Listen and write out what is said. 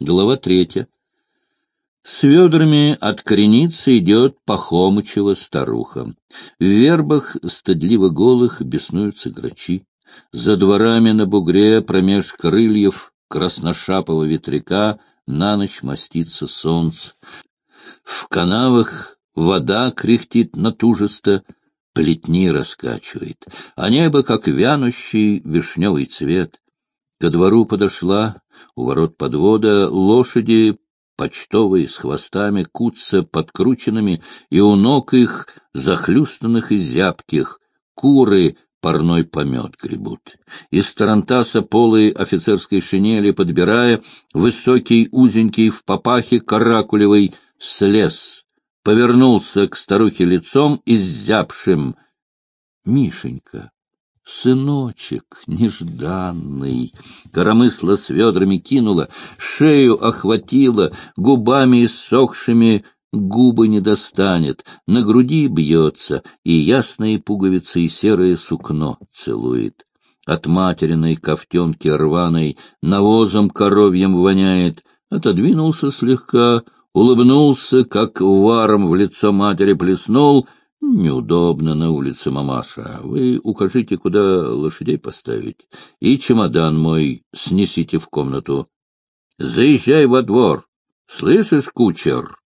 Глава третья. С ведрами от кореницы идет Пахомычева старуха. В вербах стыдливо голых беснуются грачи. За дворами на бугре промеж крыльев красношапого ветряка на ночь мастится солнце. В канавах вода кряхтит натужисто, плетни раскачивает, а небо, как вянущий вишневый цвет. Ко двору подошла, у ворот подвода, лошади почтовые с хвостами, кутся подкрученными, и у ног их, захлюстанных и зябких, куры парной помет гребут. Из тарантаса полой офицерской шинели, подбирая, высокий, узенький, в папахе каракулевый, слез, повернулся к старухе лицом и зябшим. Мишенька, сыночек нежданный, коромысла с ведрами кинула, шею охватила, губами иссохшими губы не достанет, на груди бьется, и ясные пуговицы и серое сукно целует. От материной ковтенки рваной навозом коровьем воняет, отодвинулся слегка, улыбнулся, как варом в лицо матери плеснул. Неудобно на улице, мамаша. Вы укажите, куда лошадей поставить, и чемодан мой снесите в комнату. Заезжай во двор. Слышишь, кучер?